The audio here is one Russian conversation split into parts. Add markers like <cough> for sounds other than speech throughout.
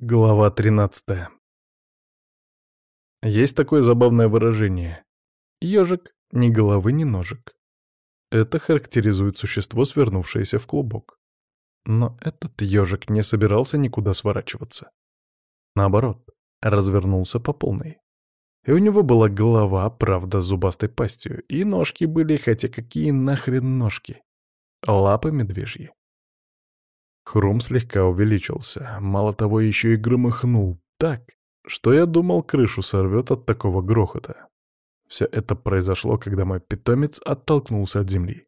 Глава 13. Есть такое забавное выражение. Ежик ни головы, ни ножек. Это характеризует существо, свернувшееся в клубок. Но этот ежик не собирался никуда сворачиваться. Наоборот, развернулся по полной. И у него была голова, правда, зубастой пастью, и ножки были, хотя какие нахрен ножки. Лапы медвежьи. Хрум слегка увеличился, мало того, еще и громыхнул так, что я думал, крышу сорвет от такого грохота. Все это произошло, когда мой питомец оттолкнулся от земли.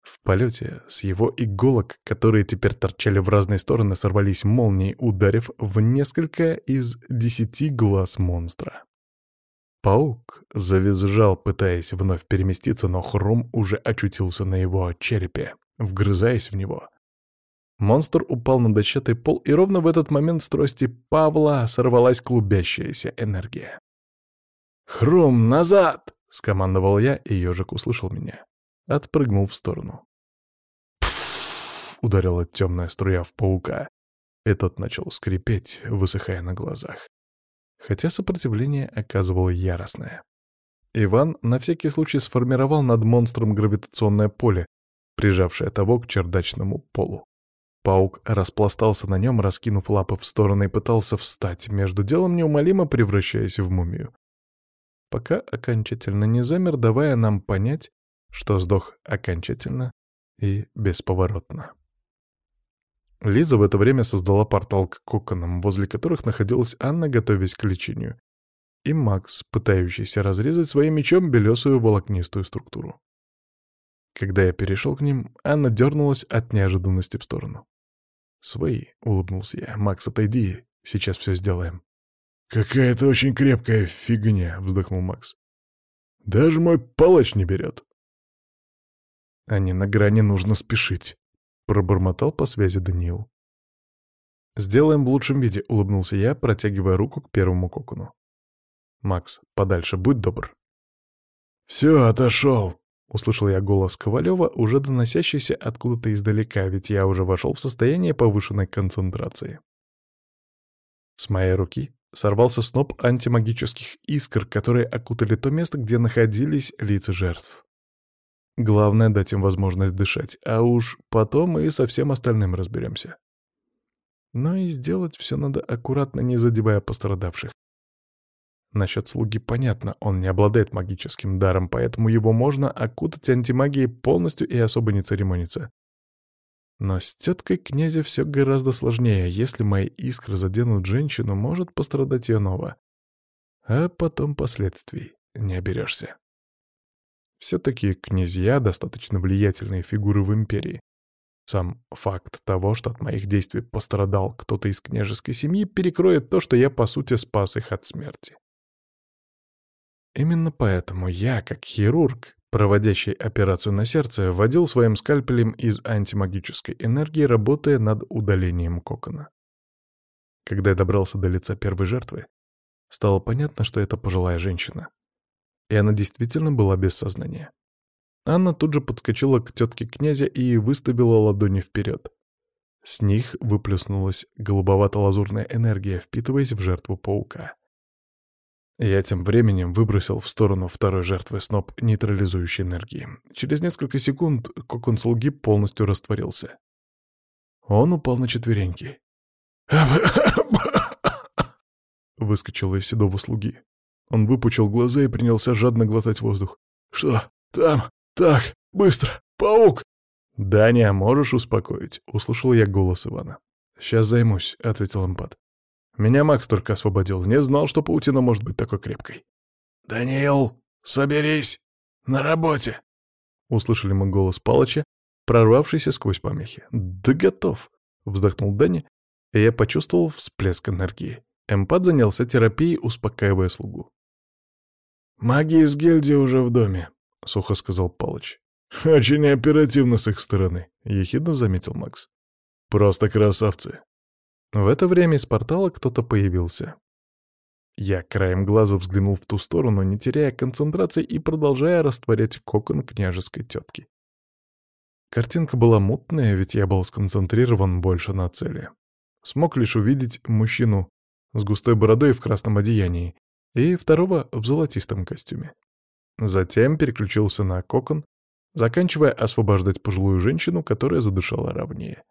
В полете с его иголок, которые теперь торчали в разные стороны, сорвались молнии, ударив в несколько из десяти глаз монстра. Паук завизжал, пытаясь вновь переместиться, но Хром уже очутился на его черепе, вгрызаясь в него Монстр упал на дощатый пол, и ровно в этот момент с трости Павла сорвалась клубящаяся энергия. «Хрум, назад!» — скомандовал я, и ежик услышал меня. Отпрыгнул в сторону. «Пф!» — ударила темная струя в паука. Этот начал скрипеть, высыхая на глазах. Хотя сопротивление оказывало яростное. Иван на всякий случай сформировал над монстром гравитационное поле, прижавшее того к чердачному полу. Паук распластался на нем, раскинув лапы в стороны и пытался встать, между делом неумолимо превращаясь в мумию. Пока окончательно не замер, давая нам понять, что сдох окончательно и бесповоротно. Лиза в это время создала портал к коконам, возле которых находилась Анна, готовясь к лечению, и Макс, пытающийся разрезать своим мечом белесую волокнистую структуру. Когда я перешел к ним, Анна дернулась от неожиданности в сторону. «Свои», — улыбнулся я. «Макс, отойди, сейчас все сделаем». «Какая-то очень крепкая фигня», — вздохнул Макс. «Даже мой палач не берет». Они «А на грани нужно спешить», — пробормотал по связи Даниил. «Сделаем в лучшем виде», — улыбнулся я, протягивая руку к первому кокону. «Макс, подальше, будь добр». «Все, отошел», Услышал я голос Ковалева, уже доносящийся откуда-то издалека, ведь я уже вошел в состояние повышенной концентрации. С моей руки сорвался сноп антимагических искр, которые окутали то место, где находились лица жертв. Главное — дать им возможность дышать, а уж потом мы со всем остальным разберемся. Но и сделать все надо аккуратно, не задевая пострадавших. Насчет слуги понятно, он не обладает магическим даром, поэтому его можно окутать антимагией полностью и особо не церемониться. Но с теткой князя все гораздо сложнее. Если мои искры заденут женщину, может пострадать ее нова. А потом последствий не оберешься. Все-таки князья — достаточно влиятельные фигуры в империи. Сам факт того, что от моих действий пострадал кто-то из княжеской семьи, перекроет то, что я, по сути, спас их от смерти. Именно поэтому я, как хирург, проводящий операцию на сердце, вводил своим скальпелем из антимагической энергии, работая над удалением кокона. Когда я добрался до лица первой жертвы, стало понятно, что это пожилая женщина. И она действительно была без сознания. Анна тут же подскочила к тетке князя и выставила ладони вперед. С них выплеснулась голубовато-лазурная энергия, впитываясь в жертву паука. Я тем временем выбросил в сторону второй жертвы сноп нейтрализующей энергии. Через несколько секунд кокон слуги полностью растворился. Он упал на четвереньки. <coughs> Выскочил из седого слуги. Он выпучил глаза и принялся жадно глотать воздух. «Что? Там? Так? Быстро! Паук!» «Даня, можешь успокоить?» — услышал я голос Ивана. «Сейчас займусь», — ответил Эмпат. Меня Макс только освободил, не знал, что паутина может быть такой крепкой. «Даниил, соберись! На работе!» Услышали мы голос Палыча, прорвавшийся сквозь помехи. «Да готов!» — вздохнул Дани, и я почувствовал всплеск энергии. Эмпат занялся терапией, успокаивая слугу. «Маги из гильдии уже в доме», — сухо сказал Палыч. «Очень оперативно с их стороны», — ехидно заметил Макс. «Просто красавцы. В это время из портала кто-то появился. Я краем глаза взглянул в ту сторону, не теряя концентрации и продолжая растворять кокон княжеской тетки. Картинка была мутная, ведь я был сконцентрирован больше на цели. Смог лишь увидеть мужчину с густой бородой в красном одеянии и второго в золотистом костюме. Затем переключился на кокон, заканчивая освобождать пожилую женщину, которая задышала ровнее.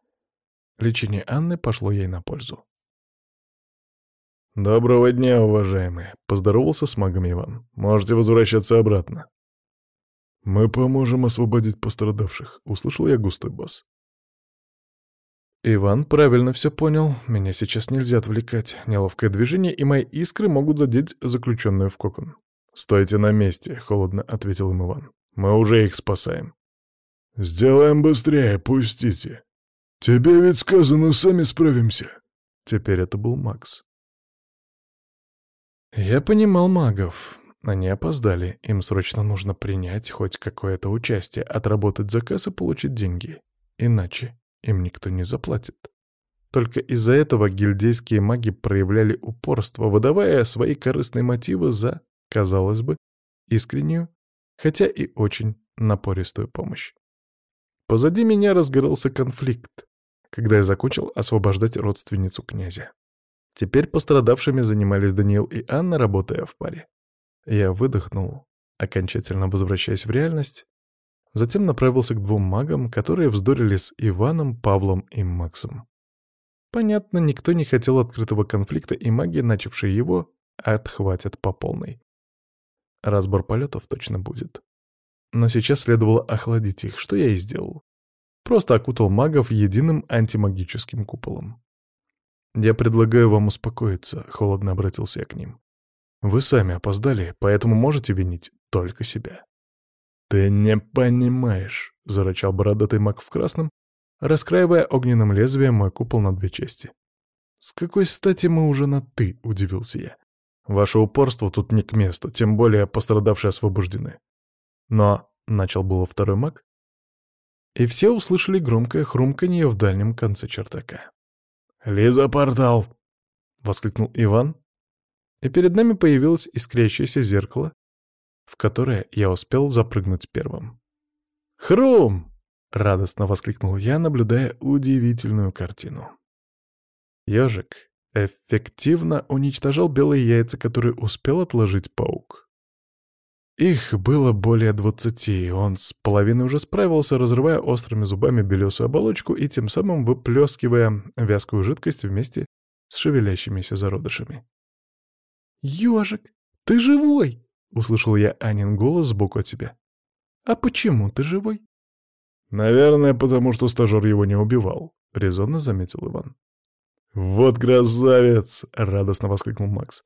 Лечение Анны пошло ей на пользу. «Доброго дня, уважаемые!» — поздоровался с магом Иван. «Можете возвращаться обратно». «Мы поможем освободить пострадавших», — услышал я густой бас. «Иван правильно все понял. Меня сейчас нельзя отвлекать. Неловкое движение, и мои искры могут задеть заключенную в кокон». «Стойте на месте», — холодно ответил им Иван. «Мы уже их спасаем». «Сделаем быстрее, пустите», «Тебе ведь сказано, сами справимся!» Теперь это был Макс. Я понимал магов. Они опоздали, им срочно нужно принять хоть какое-то участие, отработать заказ и получить деньги. Иначе им никто не заплатит. Только из-за этого гильдейские маги проявляли упорство, выдавая свои корыстные мотивы за, казалось бы, искреннюю, хотя и очень напористую помощь. Позади меня разгорался конфликт когда я закончил освобождать родственницу князя. Теперь пострадавшими занимались Даниил и Анна, работая в паре. Я выдохнул, окончательно возвращаясь в реальность, затем направился к двум магам, которые вздорили с Иваном, Павлом и Максом. Понятно, никто не хотел открытого конфликта, и маги, начавшие его, отхватят по полной. Разбор полетов точно будет. Но сейчас следовало охладить их, что я и сделал просто окутал магов единым антимагическим куполом. «Я предлагаю вам успокоиться», — холодно обратился я к ним. «Вы сами опоздали, поэтому можете винить только себя». «Ты не понимаешь», — зарычал бородатый маг в красном, раскраивая огненным лезвием мой купол на две части. «С какой стати мы уже на «ты», — удивился я. «Ваше упорство тут не к месту, тем более пострадавшие освобождены». «Но», — начал было второй маг, и все услышали громкое хрумканье в дальнем конце чертака. «Лиза, портал!» — воскликнул Иван, и перед нами появилось искрящееся зеркало, в которое я успел запрыгнуть первым. «Хрум!» — радостно воскликнул я, наблюдая удивительную картину. Ежик эффективно уничтожал белые яйца, которые успел отложить паук. Их было более двадцати, и он с половиной уже справился, разрывая острыми зубами белесую оболочку и тем самым выплескивая вязкую жидкость вместе с шевелящимися зародышами. «Ежик, ты живой!» — услышал я Анин голос сбоку от себя. «А почему ты живой?» «Наверное, потому что стажер его не убивал», — резонно заметил Иван. «Вот красавец!» — радостно воскликнул Макс.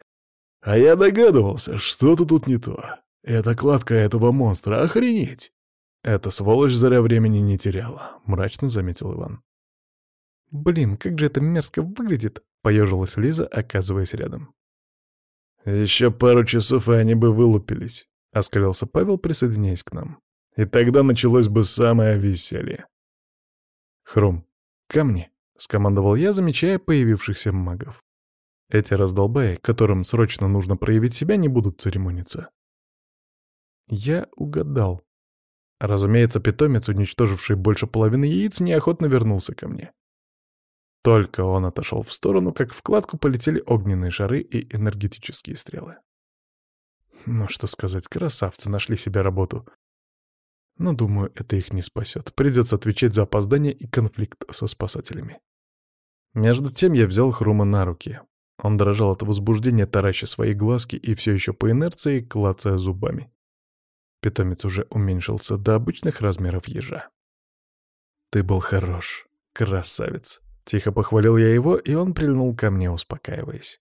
«А я догадывался, что-то тут не то». Эта кладка этого монстра, охренеть! Эта сволочь заря времени не теряла, мрачно заметил Иван. Блин, как же это мерзко выглядит, поежилась Лиза, оказываясь рядом. Еще пару часов, и они бы вылупились, оскалился Павел, присоединяясь к нам. И тогда началось бы самое веселье. Хрум, ко мне, скомандовал я, замечая появившихся магов. Эти раздолбаи, которым срочно нужно проявить себя, не будут церемониться. Я угадал. Разумеется, питомец, уничтоживший больше половины яиц, неохотно вернулся ко мне. Только он отошел в сторону, как в кладку полетели огненные шары и энергетические стрелы. Хм, ну что сказать, красавцы нашли себе работу. Но, думаю, это их не спасет. Придется отвечать за опоздание и конфликт со спасателями. Между тем я взял Хрума на руки. Он дрожал от возбуждения, тараща свои глазки и все еще по инерции клацая зубами. Питомец уже уменьшился до обычных размеров ежа. «Ты был хорош, красавец!» Тихо похвалил я его, и он прильнул ко мне, успокаиваясь.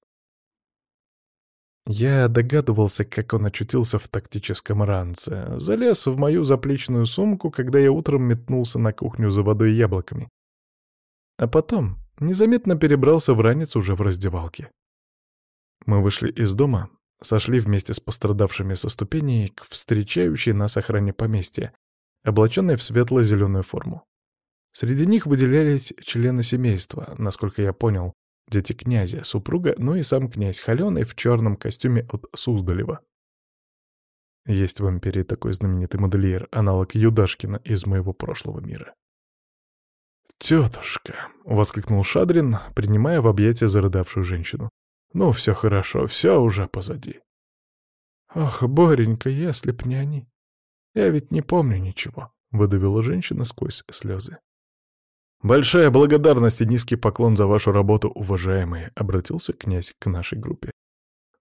Я догадывался, как он очутился в тактическом ранце. Залез в мою заплечную сумку, когда я утром метнулся на кухню за водой и яблоками. А потом незаметно перебрался в ранец уже в раздевалке. Мы вышли из дома, Сошли вместе с пострадавшими со ступеней к встречающей нас охране поместья, облаченной в светло-зеленую форму. Среди них выделялись члены семейства, насколько я понял, дети князя, супруга, ну и сам князь Холеный в черном костюме от Суздалева. Есть в империи такой знаменитый модельер, аналог Юдашкина из моего прошлого мира. «Тетушка!» — воскликнул Шадрин, принимая в объятия зарыдавшую женщину. Ну, все хорошо, все уже позади. Ах, Боренька, если б не они. Я ведь не помню ничего, — выдавила женщина сквозь слезы. «Большая благодарность и низкий поклон за вашу работу, уважаемые!» — обратился князь к нашей группе.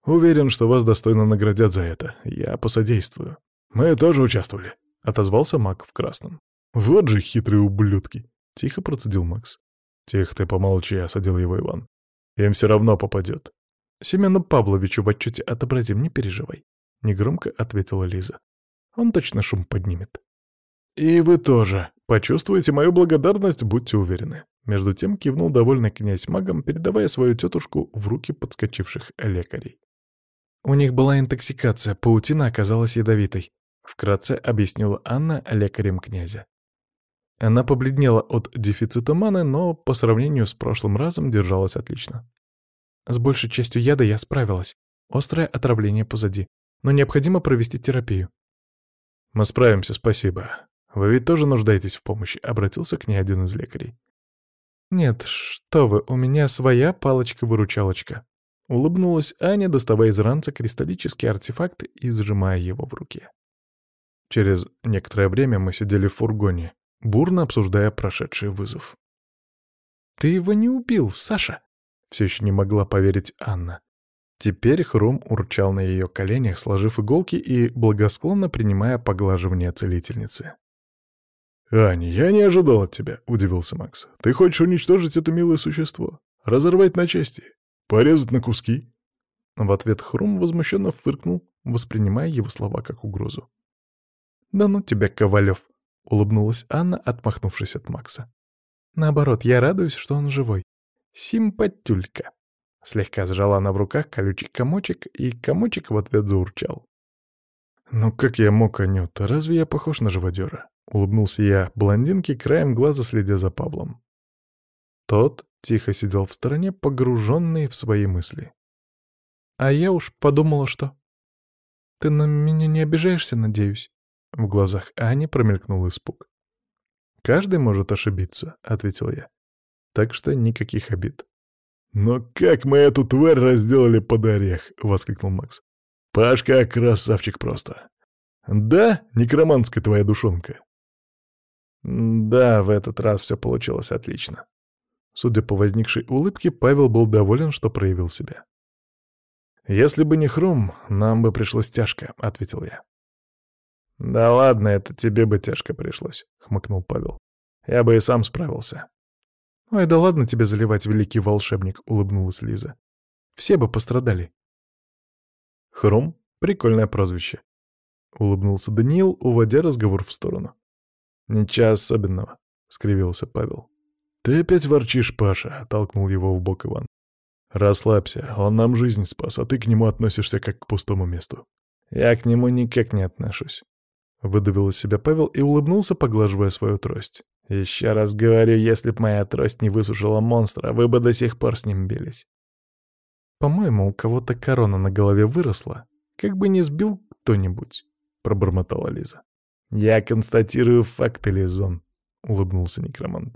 «Уверен, что вас достойно наградят за это. Я посодействую». «Мы тоже участвовали», — отозвался Мак в красном. «Вот же хитрые ублюдки!» — тихо процедил Макс. «Тихо ты помолчи», — осадил его Иван. «Им все равно попадет. «Семену Павловичу в отчете отобразим, не переживай», — негромко ответила Лиза. «Он точно шум поднимет». «И вы тоже. Почувствуете мою благодарность, будьте уверены». Между тем кивнул довольный князь магом, передавая свою тетушку в руки подскочивших лекарей. «У них была интоксикация, паутина оказалась ядовитой», — вкратце объяснила Анна лекарем князя. Она побледнела от дефицита маны, но по сравнению с прошлым разом держалась отлично. С большей частью яда я справилась. Острое отравление позади. Но необходимо провести терапию. «Мы справимся, спасибо. Вы ведь тоже нуждаетесь в помощи», — обратился к ней один из лекарей. «Нет, что вы, у меня своя палочка-выручалочка», — улыбнулась Аня, доставая из ранца кристаллический артефакт и сжимая его в руке. Через некоторое время мы сидели в фургоне, бурно обсуждая прошедший вызов. «Ты его не убил, Саша!» все еще не могла поверить Анна. Теперь Хрум урчал на ее коленях, сложив иголки и благосклонно принимая поглаживание целительницы. «Аня, я не ожидал от тебя», — удивился Макс. «Ты хочешь уничтожить это милое существо? Разорвать на части? Порезать на куски?» В ответ Хрум возмущенно фыркнул, воспринимая его слова как угрозу. «Да ну тебя, Ковалев!» — улыбнулась Анна, отмахнувшись от Макса. «Наоборот, я радуюсь, что он живой. Симпатюлька. Слегка сжала она в руках колючий комочек, и комочек в ответ заурчал. «Ну как я мог, Анюта? Разве я похож на живодера?» — улыбнулся я блондинке, краем глаза следя за Павлом. Тот тихо сидел в стороне, погруженный в свои мысли. «А я уж подумала, что...» «Ты на меня не обижаешься, надеюсь?» В глазах Ани промелькнул испуг. «Каждый может ошибиться», — ответил я так что никаких обид. «Но как мы эту тварь разделали под орех!» — воскликнул Макс. «Пашка красавчик просто!» «Да, некроманская твоя душонка?» «Да, в этот раз все получилось отлично». Судя по возникшей улыбке, Павел был доволен, что проявил себя. «Если бы не Хрум, нам бы пришлось тяжко», — ответил я. «Да ладно, это тебе бы тяжко пришлось», — хмыкнул Павел. «Я бы и сам справился». «Ну «Ой, да ладно тебе заливать, великий волшебник», — улыбнулась Лиза. «Все бы пострадали». «Хром — прикольное прозвище», — улыбнулся Даниил, уводя разговор в сторону. «Ничего особенного», — скривился Павел. «Ты опять ворчишь, Паша», — толкнул его в бок Иван. «Расслабься, он нам жизнь спас, а ты к нему относишься как к пустому месту». «Я к нему никак не отношусь», — выдавил из себя Павел и улыбнулся, поглаживая свою трость. Еще раз говорю, если б моя трость не высушила монстра, вы бы до сих пор с ним бились. По-моему, у кого-то корона на голове выросла. Как бы не сбил кто-нибудь, пробормотала Лиза. Я констатирую факты, Лизон, улыбнулся некромант.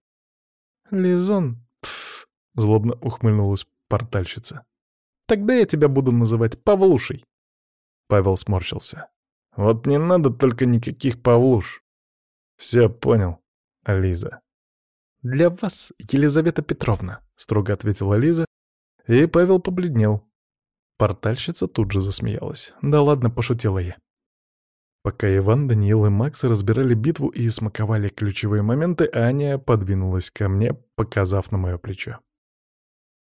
Лизон, пф, злобно ухмыльнулась портальщица. Тогда я тебя буду называть Павлушей. Павел сморщился. Вот не надо только никаких Павлуш. Все понял, Лиза. «Для вас, Елизавета Петровна», — строго ответила Лиза, и Павел побледнел. Портальщица тут же засмеялась. «Да ладно, пошутила я». Пока Иван, Даниил и Макс разбирали битву и смаковали ключевые моменты, Аня подвинулась ко мне, показав на мое плечо.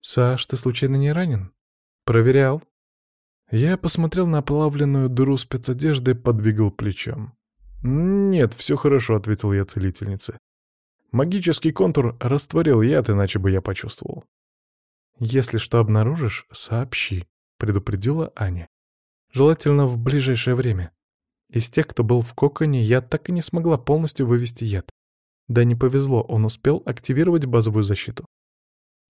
«Саш, ты случайно не ранен?» «Проверял». Я посмотрел на оплавленную дыру спецодежды, подвигал плечом. «Нет, все хорошо», — ответил я целительнице. «Магический контур растворил яд, иначе бы я почувствовал». «Если что обнаружишь, сообщи», — предупредила Аня. «Желательно в ближайшее время. Из тех, кто был в коконе, я так и не смогла полностью вывести яд. Да не повезло, он успел активировать базовую защиту».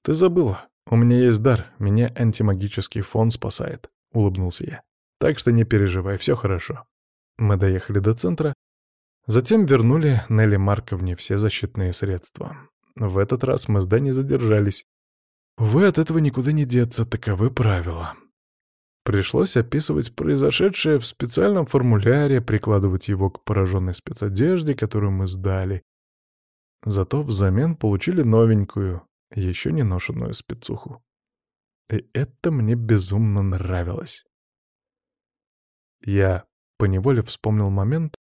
«Ты забыла. У меня есть дар. Меня антимагический фон спасает», — улыбнулся я. «Так что не переживай, все хорошо». Мы доехали до центра, Затем вернули Нелли Марковне все защитные средства. В этот раз мы с Дани задержались. Вы от этого никуда не деться, таковы правила. Пришлось описывать произошедшее в специальном формуляре, прикладывать его к пораженной спецодежде, которую мы сдали. Зато взамен получили новенькую, еще не ношенную спецуху. И это мне безумно нравилось. Я поневоле вспомнил момент,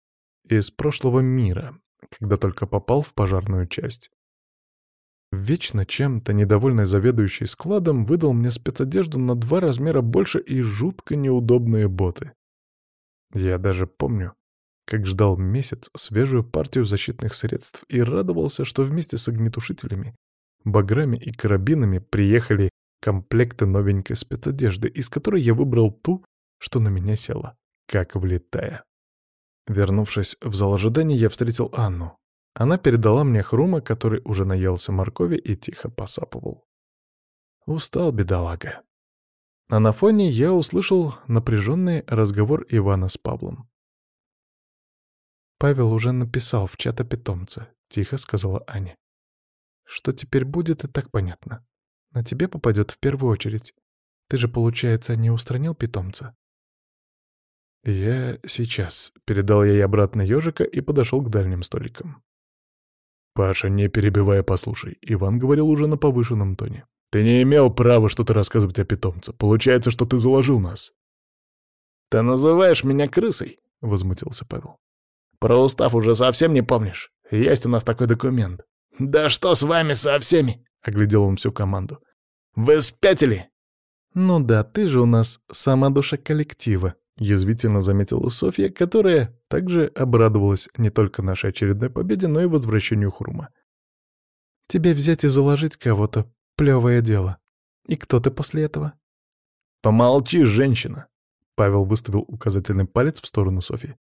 из прошлого мира, когда только попал в пожарную часть. Вечно чем-то недовольный заведующий складом выдал мне спецодежду на два размера больше и жутко неудобные боты. Я даже помню, как ждал месяц свежую партию защитных средств и радовался, что вместе с огнетушителями, баграми и карабинами приехали комплекты новенькой спецодежды, из которой я выбрал ту, что на меня села, как влетая. Вернувшись в зал ожидания, я встретил Анну. Она передала мне хрума, который уже наелся моркови и тихо посапывал. Устал, бедолага. А на фоне я услышал напряженный разговор Ивана с Павлом. «Павел уже написал в чат о питомце», — тихо сказала Аня. «Что теперь будет, и так понятно. На тебе попадет в первую очередь. Ты же, получается, не устранил питомца?» «Я сейчас», — передал я ей обратно ежика и подошел к дальним столикам. «Паша, не перебивая, послушай», — Иван говорил уже на повышенном тоне. «Ты не имел права что-то рассказывать о питомце. Получается, что ты заложил нас». «Ты называешь меня крысой?» — возмутился Павел. «Про устав уже совсем не помнишь? Есть у нас такой документ». «Да что с вами со всеми?» — оглядел он всю команду. «Вы спятили?» «Ну да, ты же у нас сама душа коллектива», Язвительно заметила Софья, которая также обрадовалась не только нашей очередной победе, но и возвращению Хурма. «Тебе взять и заложить кого-то — плевое дело. И кто ты после этого?» «Помолчи, женщина!» — Павел выставил указательный палец в сторону Софьи.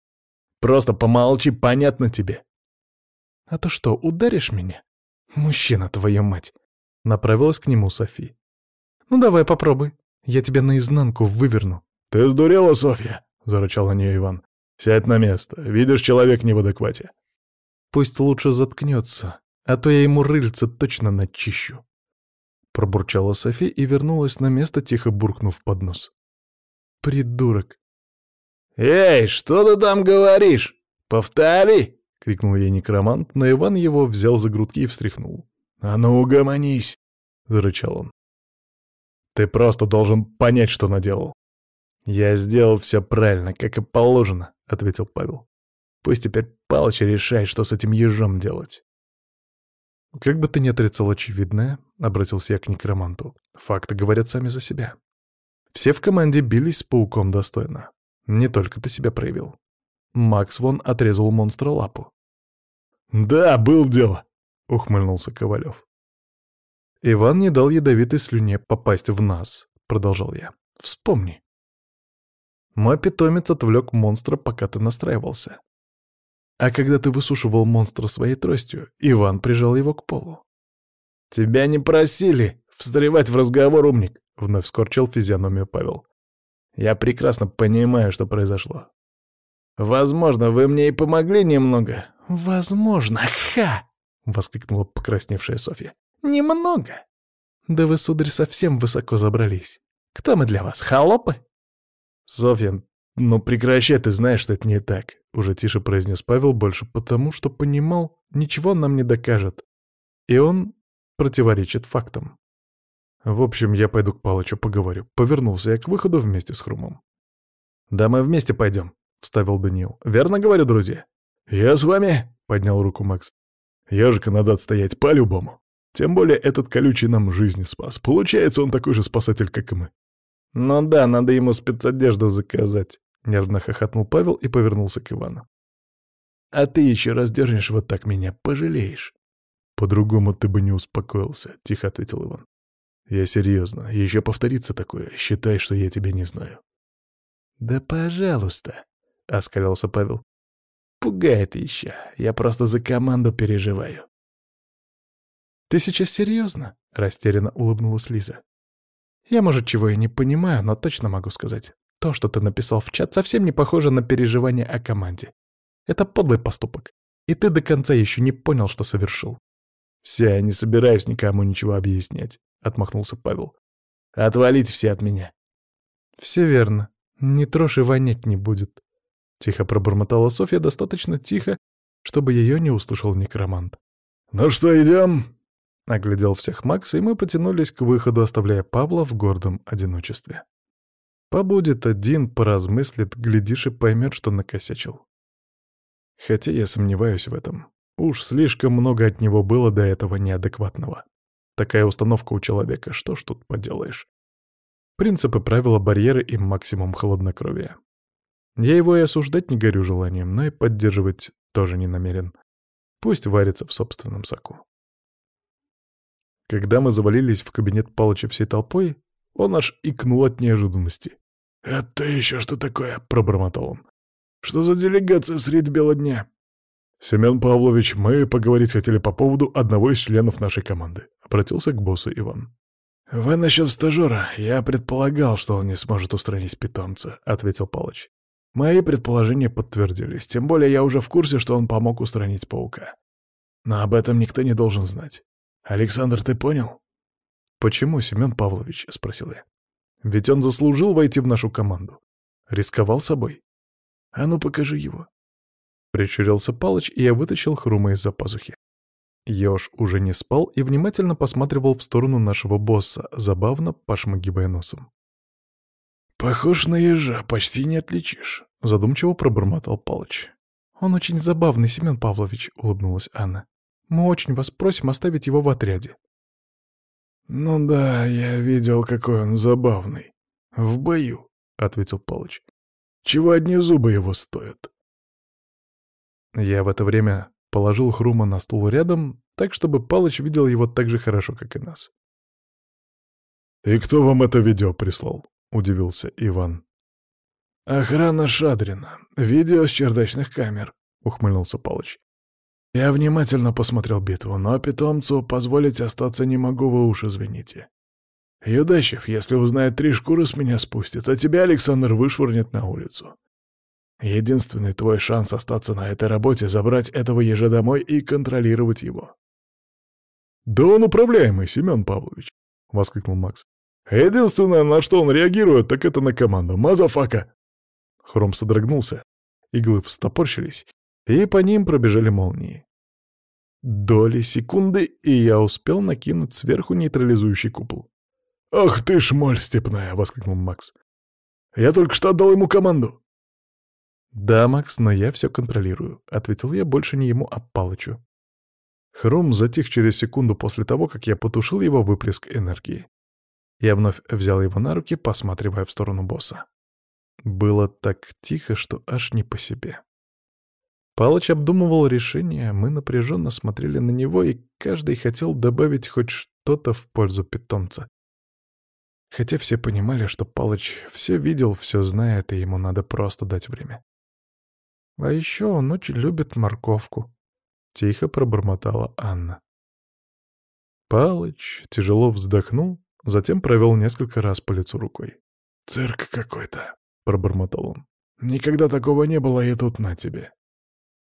«Просто помолчи, понятно тебе!» «А то что, ударишь меня?» «Мужчина, твою мать!» — направилась к нему Софи. «Ну давай попробуй, я тебя наизнанку выверну, «Ты сдурела, Софья?» — зарычал на нее Иван. «Сядь на место. Видишь, человек не в адеквате». «Пусть лучше заткнется, а то я ему рыльце точно начищу». Пробурчала Софи и вернулась на место, тихо буркнув под нос. «Придурок!» «Эй, что ты там говоришь? Повтори!» — крикнул ей некромант, но Иван его взял за грудки и встряхнул. «А ну, угомонись!» — зарычал он. «Ты просто должен понять, что наделал. «Я сделал все правильно, как и положено», — ответил Павел. «Пусть теперь Палыч решает, что с этим ежом делать». «Как бы ты ни отрицал очевидное», — обратился я к некроманту, — «факты говорят сами за себя. Все в команде бились с пауком достойно. Не только ты себя проявил. Макс вон отрезал монстра лапу». «Да, был дело», — ухмыльнулся Ковалев. «Иван не дал ядовитой слюне попасть в нас», — продолжал я. «Вспомни, мой питомец отвлек монстра, пока ты настраивался. А когда ты высушивал монстра своей тростью, Иван прижал его к полу. «Тебя не просили встревать в разговор, умник!» — вновь скорчил физиономию Павел. «Я прекрасно понимаю, что произошло. Возможно, вы мне и помогли немного». «Возможно, ха!» — воскликнула покрасневшая Софья. «Немного!» «Да вы, сударь, совсем высоко забрались. Кто мы для вас, холопы?» «Софья, ну прекращай, ты знаешь, что это не так», — уже тише произнес Павел, больше потому, что понимал, ничего нам не докажет. И он противоречит фактам. В общем, я пойду к Палычу поговорю. Повернулся я к выходу вместе с Хрумом. «Да мы вместе пойдем», — вставил Даниил. «Верно говорю, друзья?» «Я с вами», — поднял руку Макс. «Ежика надо отстоять по-любому. Тем более этот колючий нам жизни спас. Получается, он такой же спасатель, как и мы. «Ну да, надо ему спецодежду заказать», — нервно хохотнул Павел и повернулся к Ивану. «А ты еще раз дернешь вот так меня, пожалеешь». «По-другому ты бы не успокоился», — тихо ответил Иван. «Я серьезно. Еще повторится такое. Считай, что я тебя не знаю». «Да пожалуйста», — оскалялся Павел. «Пугает еще. Я просто за команду переживаю». «Ты сейчас серьезно?» — растерянно улыбнулась Лиза. Я, может, чего и не понимаю, но точно могу сказать. То, что ты написал в чат, совсем не похоже на переживания о команде. Это подлый поступок. И ты до конца еще не понял, что совершил. «Все, я не собираюсь никому ничего объяснять», — отмахнулся Павел. Отвалить все от меня». «Все верно. Не трожь и вонять не будет», — тихо пробормотала Софья, достаточно тихо, чтобы ее не услышал некромант. «Ну что, идем?» Оглядел всех Макс, и мы потянулись к выходу, оставляя Павла в гордом одиночестве. Побудет один, поразмыслит, глядишь и поймет, что накосячил. Хотя я сомневаюсь в этом. Уж слишком много от него было до этого неадекватного. Такая установка у человека, что ж тут поделаешь. Принципы, правила, барьеры и максимум холоднокровия. Я его и осуждать не горю желанием, но и поддерживать тоже не намерен. Пусть варится в собственном соку. Когда мы завалились в кабинет Палыча всей толпой, он аж икнул от неожиданности. «Это еще что такое?» — пробормотал он. «Что за делегация средь бела дня?» «Семен Павлович, мы поговорить хотели по поводу одного из членов нашей команды», — обратился к боссу Иван. «Вы насчет стажера. Я предполагал, что он не сможет устранить питомца», — ответил Палыч. «Мои предположения подтвердились, тем более я уже в курсе, что он помог устранить паука. Но об этом никто не должен знать. «Александр, ты понял?» «Почему, Семен Павлович?» — спросил я. «Ведь он заслужил войти в нашу команду. Рисковал собой». «А ну, покажи его». Причурился Палыч, и я вытащил хрума из-за пазухи. Ёж уже не спал и внимательно посматривал в сторону нашего босса, забавно пошмыгивая носом. «Похож на ежа, почти не отличишь», — задумчиво пробормотал Палыч. «Он очень забавный, Семен Павлович», — улыбнулась Анна. Мы очень вас просим оставить его в отряде». «Ну да, я видел, какой он забавный. В бою», — ответил Палыч. «Чего одни зубы его стоят?» Я в это время положил Хрума на стул рядом, так, чтобы Палыч видел его так же хорошо, как и нас. «И кто вам это видео прислал?» — удивился Иван. «Охрана Шадрина. Видео с чердачных камер», — ухмыльнулся Палыч. Я внимательно посмотрел битву, но питомцу позволить остаться не могу, вы уж извините. Юдащев, если узнает, три шкуры с меня спустит, а тебя Александр вышвырнет на улицу. Единственный твой шанс остаться на этой работе — забрать этого ежа домой и контролировать его. «Да он управляемый, Семен Павлович!» — воскликнул Макс. «Единственное, на что он реагирует, так это на команду. Motherfucker!» Хрум содрогнулся, иглы встопорщились, и по ним пробежали молнии. Доли секунды, и я успел накинуть сверху нейтрализующий купол. «Ах ты ж, моль степная!» — воскликнул Макс. «Я только что отдал ему команду!» «Да, Макс, но я все контролирую», — ответил я больше не ему, а Палычу. Хром затих через секунду после того, как я потушил его выплеск энергии. Я вновь взял его на руки, посматривая в сторону босса. Было так тихо, что аж не по себе. Палыч обдумывал решение, мы напряженно смотрели на него, и каждый хотел добавить хоть что-то в пользу питомца. Хотя все понимали, что Палыч все видел, все знает, и ему надо просто дать время. «А еще он очень любит морковку», — тихо пробормотала Анна. Палыч тяжело вздохнул, затем провел несколько раз по лицу рукой. «Цирк какой-то», — пробормотал он. «Никогда такого не было, и тут на тебе».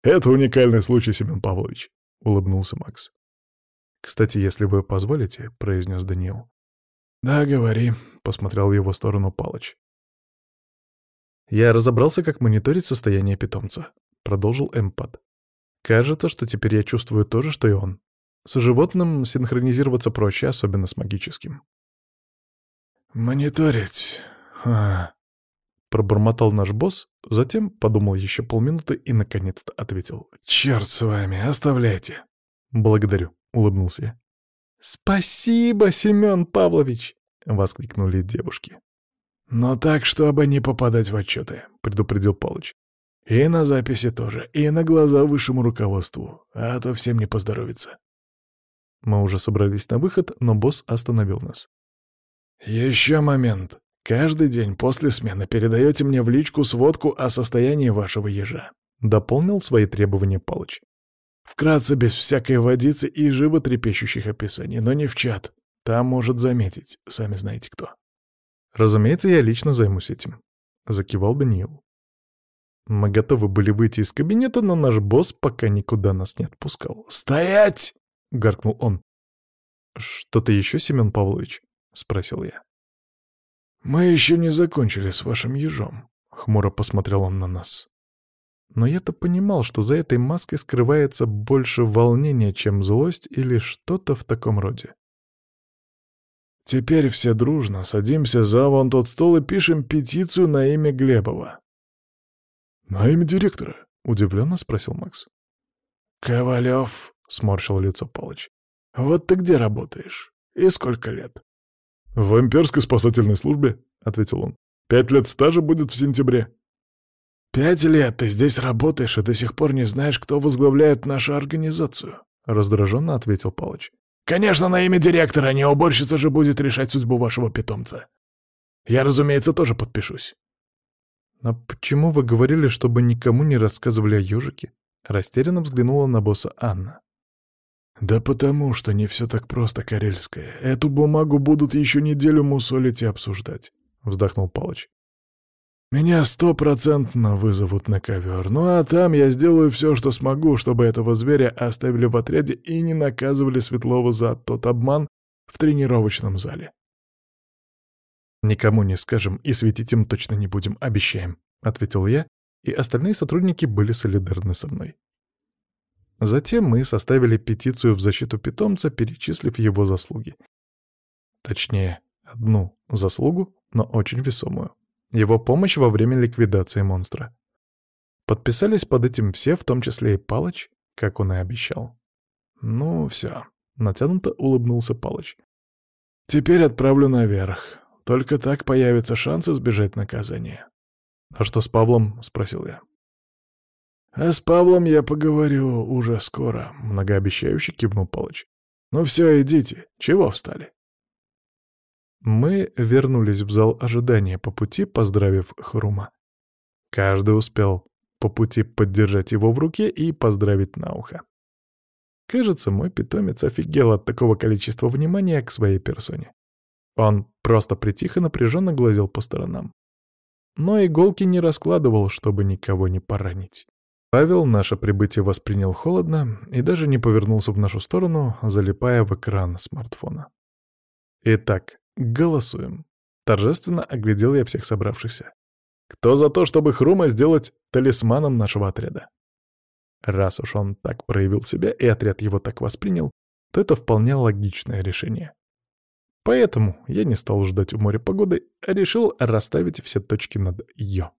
«Это уникальный случай, Семен Павлович», — улыбнулся Макс. «Кстати, если вы позволите», — произнес Даниил. «Да, говори», — посмотрел в его сторону Палыч. «Я разобрался, как мониторить состояние питомца», — продолжил Эмпад. «Кажется, что теперь я чувствую то же, что и он. С животным синхронизироваться проще, особенно с магическим». «Мониторить? Ха. Пробормотал наш босс, затем подумал еще полминуты и, наконец-то, ответил. «Черт с вами, оставляйте!» «Благодарю», — улыбнулся я. «Спасибо, Семен Павлович!» — воскликнули девушки. «Но так, чтобы не попадать в отчеты», — предупредил Палыч. «И на записи тоже, и на глаза высшему руководству, а то всем не поздоровится». Мы уже собрались на выход, но босс остановил нас. «Еще момент», Каждый день после смены передаете мне в личку сводку о состоянии вашего ежа», — дополнил свои требования Палыч. «Вкратце, без всякой водицы и живо трепещущих описаний, но не в чат. Там может заметить, сами знаете кто». «Разумеется, я лично займусь этим», — закивал Даниил. Мы готовы были выйти из кабинета, но наш босс пока никуда нас не отпускал. «Стоять!» — гаркнул он. «Что-то еще, Семен Павлович?» — спросил я. «Мы еще не закончили с вашим ежом», — хмуро посмотрел он на нас. Но я-то понимал, что за этой маской скрывается больше волнения, чем злость или что-то в таком роде. «Теперь все дружно садимся за вон тот стол и пишем петицию на имя Глебова». «На имя директора?» — удивленно спросил Макс. «Ковалев», — сморщил лицо Палыч, — «вот ты где работаешь и сколько лет?» «В спасательной службе», — ответил он. «Пять лет стажа будет в сентябре». «Пять лет ты здесь работаешь и до сих пор не знаешь, кто возглавляет нашу организацию», — раздраженно ответил Палыч. «Конечно, на имя директора, а не уборщица же будет решать судьбу вашего питомца. Я, разумеется, тоже подпишусь». Но почему вы говорили, чтобы никому не рассказывали о ежике?» Растерянно взглянула на босса Анна. «Да потому что не все так просто, Карельская. Эту бумагу будут еще неделю мусолить и обсуждать», — вздохнул Палыч. «Меня стопроцентно вызовут на ковер. Ну а там я сделаю все, что смогу, чтобы этого зверя оставили в отряде и не наказывали Светлова за тот обман в тренировочном зале». «Никому не скажем и светить им точно не будем, обещаем», — ответил я, и остальные сотрудники были солидарны со мной. Затем мы составили петицию в защиту питомца, перечислив его заслуги. Точнее, одну заслугу, но очень весомую. Его помощь во время ликвидации монстра. Подписались под этим все, в том числе и Палыч, как он и обещал. «Ну, все», — натянуто улыбнулся Палыч. «Теперь отправлю наверх. Только так появится шанс избежать наказания». «А что с Павлом?» — спросил я. «А с Павлом я поговорю уже скоро», — многообещающе кивнул Палыч. «Ну все, идите. Чего встали?» Мы вернулись в зал ожидания по пути, поздравив Хрума. Каждый успел по пути поддержать его в руке и поздравить на ухо. Кажется, мой питомец офигел от такого количества внимания к своей персоне. Он просто притих и напряженно глазел по сторонам. Но иголки не раскладывал, чтобы никого не поранить. Павел наше прибытие воспринял холодно и даже не повернулся в нашу сторону, залипая в экран смартфона. «Итак, голосуем». Торжественно оглядел я всех собравшихся. «Кто за то, чтобы Хрума сделать талисманом нашего отряда?» Раз уж он так проявил себя и отряд его так воспринял, то это вполне логичное решение. Поэтому я не стал ждать у моря погоды, а решил расставить все точки над «ё».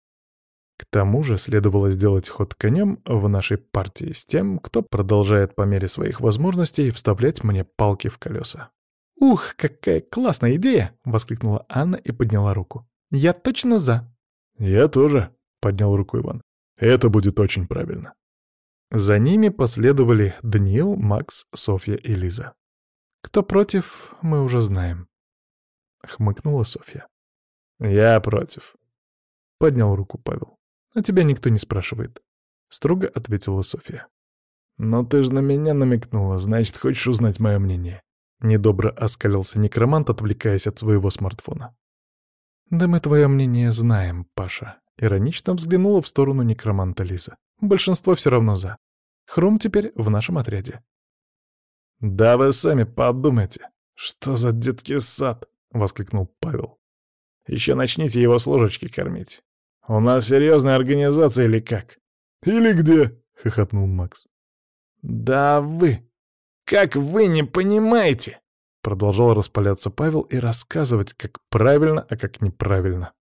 К тому же следовало сделать ход конем в нашей партии с тем, кто продолжает по мере своих возможностей вставлять мне палки в колеса. «Ух, какая классная идея!» — воскликнула Анна и подняла руку. «Я точно за!» «Я тоже!» — поднял руку Иван. «Это будет очень правильно!» За ними последовали Даниил, Макс, Софья и Лиза. «Кто против, мы уже знаем», — хмыкнула Софья. «Я против», — поднял руку Павел. «А тебя никто не спрашивает», — строго ответила Софья. «Но ты же на меня намекнула, значит, хочешь узнать мое мнение?» Недобро оскалился некромант, отвлекаясь от своего смартфона. «Да мы твое мнение знаем, Паша», — иронично взглянула в сторону некроманта Лиза. «Большинство все равно за. Хром теперь в нашем отряде». «Да вы сами подумайте, что за детский сад!» — воскликнул Павел. «Еще начните его с ложечки кормить. «У нас серьезная организация или как?» «Или где?» — хохотнул Макс. «Да вы! Как вы не понимаете?» Продолжал распаляться Павел и рассказывать, как правильно, а как неправильно.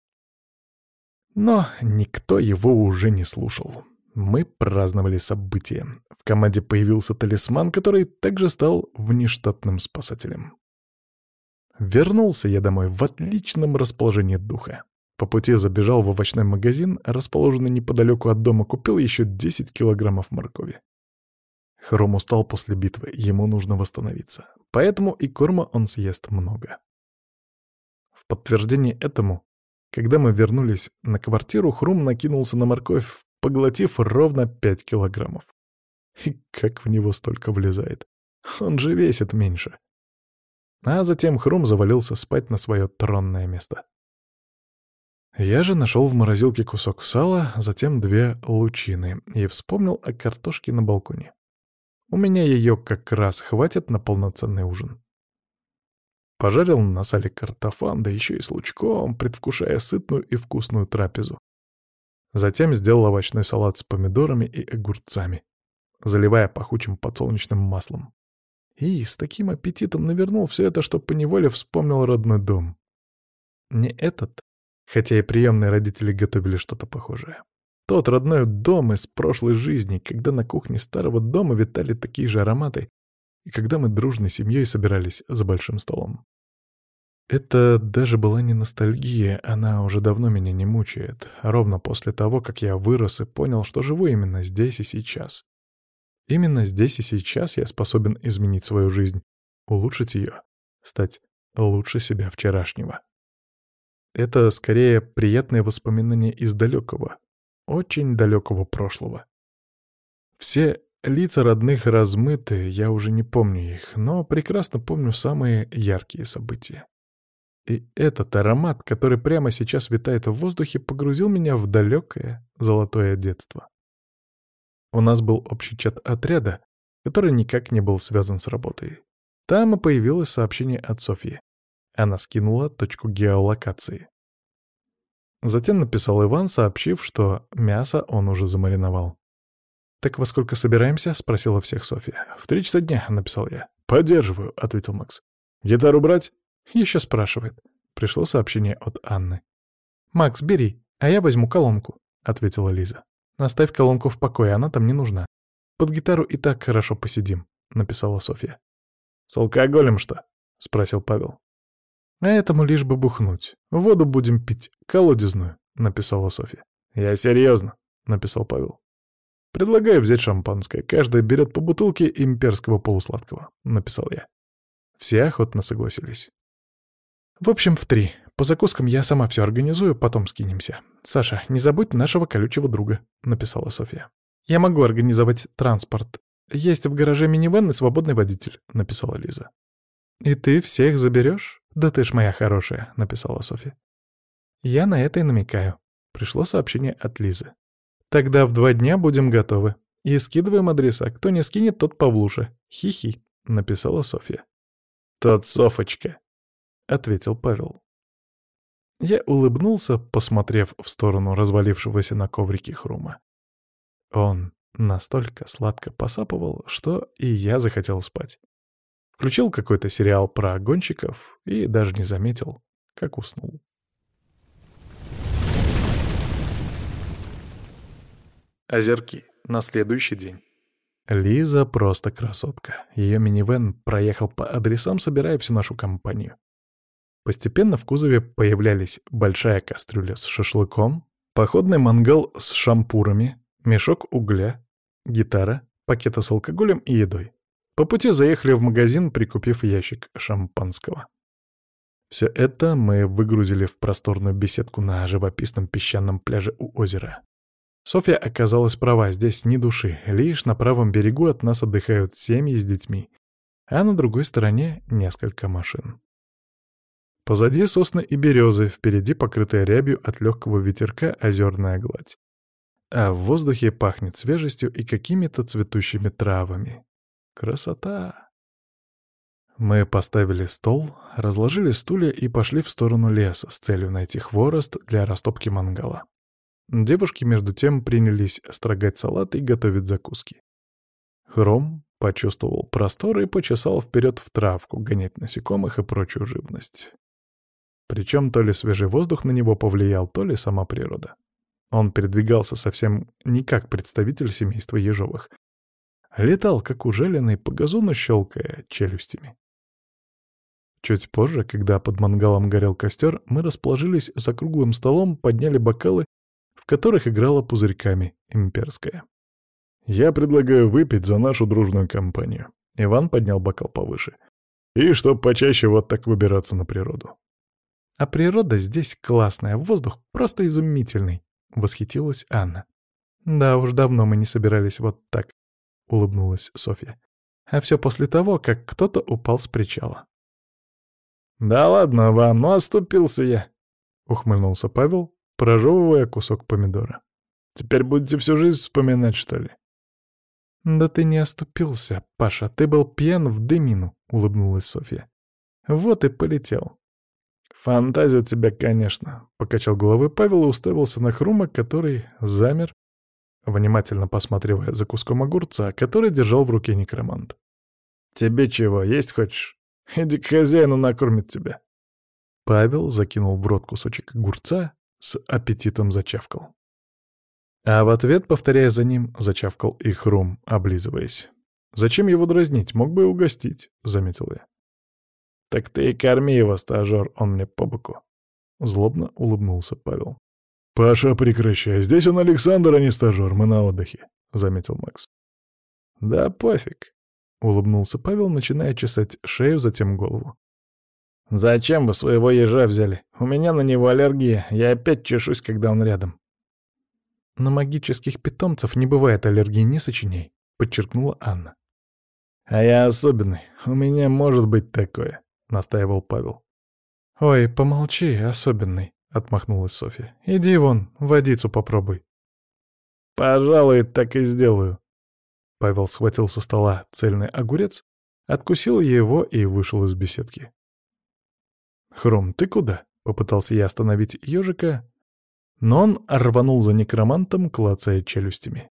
Но никто его уже не слушал. Мы праздновали событие. В команде появился талисман, который также стал внештатным спасателем. Вернулся я домой в отличном расположении духа. По пути забежал в овощной магазин, расположенный неподалеку от дома, купил еще 10 килограммов моркови. Хром устал после битвы, ему нужно восстановиться. Поэтому и корма он съест много. В подтверждение этому, когда мы вернулись на квартиру, Хрум накинулся на морковь, поглотив ровно 5 килограммов. И как в него столько влезает. Он же весит меньше. А затем Хрум завалился спать на свое тронное место. Я же нашел в морозилке кусок сала, затем две лучины, и вспомнил о картошке на балконе. У меня ее как раз хватит на полноценный ужин. Пожарил на сале картофан, да еще и с лучком, предвкушая сытную и вкусную трапезу. Затем сделал овощной салат с помидорами и огурцами, заливая пахучим подсолнечным маслом. И с таким аппетитом навернул все это, что поневоле вспомнил родной дом. Не этот, хотя и приемные родители готовили что-то похожее. Тот родной дом из прошлой жизни, когда на кухне старого дома витали такие же ароматы, и когда мы дружной семьей собирались за большим столом. Это даже была не ностальгия, она уже давно меня не мучает, а ровно после того, как я вырос и понял, что живу именно здесь и сейчас. Именно здесь и сейчас я способен изменить свою жизнь, улучшить ее, стать лучше себя вчерашнего. Это скорее приятные воспоминания из далекого, очень далекого прошлого. Все лица родных размыты, я уже не помню их, но прекрасно помню самые яркие события. И этот аромат, который прямо сейчас витает в воздухе, погрузил меня в далекое золотое детство. У нас был общий чат отряда, который никак не был связан с работой. Там и появилось сообщение от Софьи. Она скинула точку геолокации. Затем написал Иван, сообщив, что мясо он уже замариновал. «Так во сколько собираемся?» — спросила всех Софья. «В три часа дня», — написал я. «Поддерживаю», — ответил Макс. «Гитару брать?» «Еще спрашивает». Пришло сообщение от Анны. «Макс, бери, а я возьму колонку», — ответила Лиза. «Оставь колонку в покое, она там не нужна. Под гитару и так хорошо посидим», — написала Софья. «С алкоголем что?» — спросил Павел. А этому лишь бы бухнуть. Воду будем пить, колодезную, — написала Софья. Я серьезно, — написал Павел. Предлагаю взять шампанское. Каждый берет по бутылке имперского полусладкого, — написал я. Все охотно согласились. В общем, в три. По закускам я сама все организую, потом скинемся. Саша, не забудь нашего колючего друга, — написала Софья. Я могу организовать транспорт. Есть в гараже минивэн и свободный водитель, — написала Лиза. И ты всех заберешь? «Да ты ж моя хорошая», — написала Софи. «Я на это и намекаю». Пришло сообщение от Лизы. «Тогда в два дня будем готовы. И скидываем адреса. Кто не скинет, тот Павлуша. Хи-хи», — написала Софья. «Тот Софочка», — ответил Павел. Я улыбнулся, посмотрев в сторону развалившегося на коврике хрума. Он настолько сладко посапывал, что и я захотел спать. Включил какой-то сериал про гонщиков и даже не заметил, как уснул. Озерки. На следующий день. Лиза просто красотка. Ее минивэн проехал по адресам, собирая всю нашу компанию. Постепенно в кузове появлялись большая кастрюля с шашлыком, походный мангал с шампурами, мешок угля, гитара, пакеты с алкоголем и едой. По пути заехали в магазин, прикупив ящик шампанского. Все это мы выгрузили в просторную беседку на живописном песчаном пляже у озера. Софья оказалась права, здесь ни души, лишь на правом берегу от нас отдыхают семьи с детьми, а на другой стороне несколько машин. Позади сосны и березы, впереди покрытая рябью от легкого ветерка озерная гладь. А в воздухе пахнет свежестью и какими-то цветущими травами. Красота! Мы поставили стол, разложили стулья и пошли в сторону леса с целью найти хворост для растопки мангала. Девушки между тем принялись строгать салат и готовить закуски. Хром почувствовал простор и почесал вперед в травку, гонять насекомых и прочую живность. Причем то ли свежий воздух на него повлиял, то ли сама природа. Он передвигался совсем не как представитель семейства ежовых — Летал, как ужаленный, по газону щелкая челюстями. Чуть позже, когда под мангалом горел костер, мы расположились за круглым столом, подняли бокалы, в которых играла пузырьками имперская. «Я предлагаю выпить за нашу дружную компанию». Иван поднял бокал повыше. «И чтоб почаще вот так выбираться на природу». «А природа здесь классная, воздух просто изумительный», — восхитилась Анна. «Да уж давно мы не собирались вот так. — улыбнулась Софья. «А все после того, как кто-то упал с причала». «Да ладно вам, ну оступился я!» — ухмыльнулся Павел, прожевывая кусок помидора. «Теперь будете всю жизнь вспоминать, что ли?» «Да ты не оступился, Паша, ты был пьян в дымину», — улыбнулась Софья. «Вот и полетел». «Фантазия у тебя, конечно», — покачал головой Павел и уставился на Хрума, который замер, внимательно посматривая за куском огурца, который держал в руке некромант. «Тебе чего, есть хочешь? Иди к хозяину накормит тебя». Павел закинул в рот кусочек огурца, с аппетитом зачавкал. А в ответ, повторяя за ним, зачавкал и хрум, облизываясь. «Зачем его дразнить? Мог бы и угостить», — заметил я. «Так ты и корми его, стажер, он мне по боку». Злобно улыбнулся Павел. «Паша, прекращай. Здесь он Александр, а не стажер. Мы на отдыхе», — заметил Макс. «Да пофиг», — улыбнулся Павел, начиная чесать шею, затем голову. «Зачем вы своего ежа взяли? У меня на него аллергия. Я опять чешусь, когда он рядом». «На магических питомцев не бывает аллергии, не сочиней, — подчеркнула Анна. «А я особенный. У меня может быть такое», — настаивал Павел. «Ой, помолчи, особенный», — отмахнулась Софья. «Иди вон, водицу попробуй». «Пожалуй, так и сделаю». Павел схватил со стола цельный огурец, откусил его и вышел из беседки. «Хром, ты куда?» — попытался я остановить ежика, но он рванул за некромантом, клацая челюстями.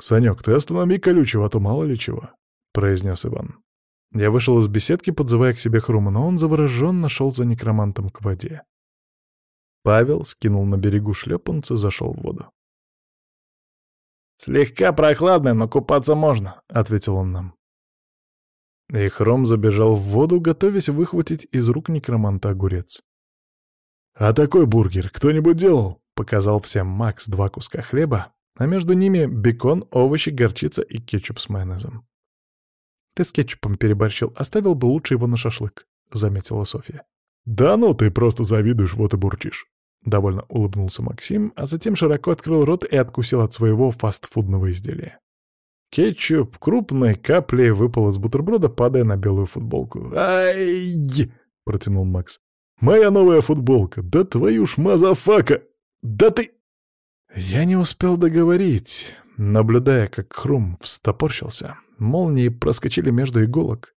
«Санек, ты останови колючего, а то мало ли чего», — произнес Иван. Я вышел из беседки, подзывая к себе Хрума, но он завороженно шел за некромантом к воде. Павел скинул на берегу шлепанцы, и зашел в воду. «Слегка прохладно, но купаться можно», — ответил он нам. И Хром забежал в воду, готовясь выхватить из рук некроманта огурец. «А такой бургер кто-нибудь делал?» — показал всем Макс два куска хлеба, а между ними бекон, овощи, горчица и кетчуп с майонезом. «Ты с кетчупом переборщил, оставил бы лучше его на шашлык», — заметила Софья. «Да ну, ты просто завидуешь, вот и бурчишь», — довольно улыбнулся Максим, а затем широко открыл рот и откусил от своего фастфудного изделия. Кетчуп крупной каплей выпал из бутерброда, падая на белую футболку. «Ай!» — протянул Макс. «Моя новая футболка! Да твою ж motherfucker! Да ты...» Я не успел договорить, наблюдая, как Хрум встопорщился. Молнии проскочили между иголок.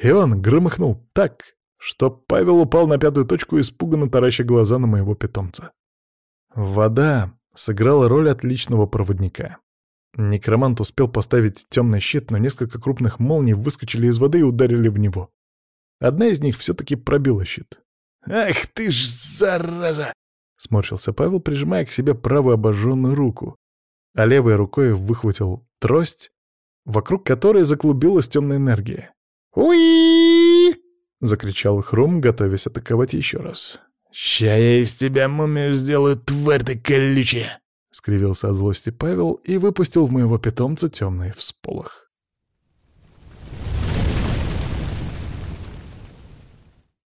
И он громыхнул так, что Павел упал на пятую точку, испуганно тараща глаза на моего питомца. Вода сыграла роль отличного проводника. Некромант успел поставить темный щит, но несколько крупных молний выскочили из воды и ударили в него. Одна из них все-таки пробила щит. «Ах ты ж, зараза!» — сморщился Павел, прижимая к себе правую обожженную руку, а левой рукой выхватил трость, вокруг которой заклубилась темная энергия. «Уи!» — закричал Хрум, готовясь атаковать еще раз. «Ща я из тебя мумию сделаю, тварь ты колючая!» — скривился от злости Павел и выпустил в моего питомца темный всполох.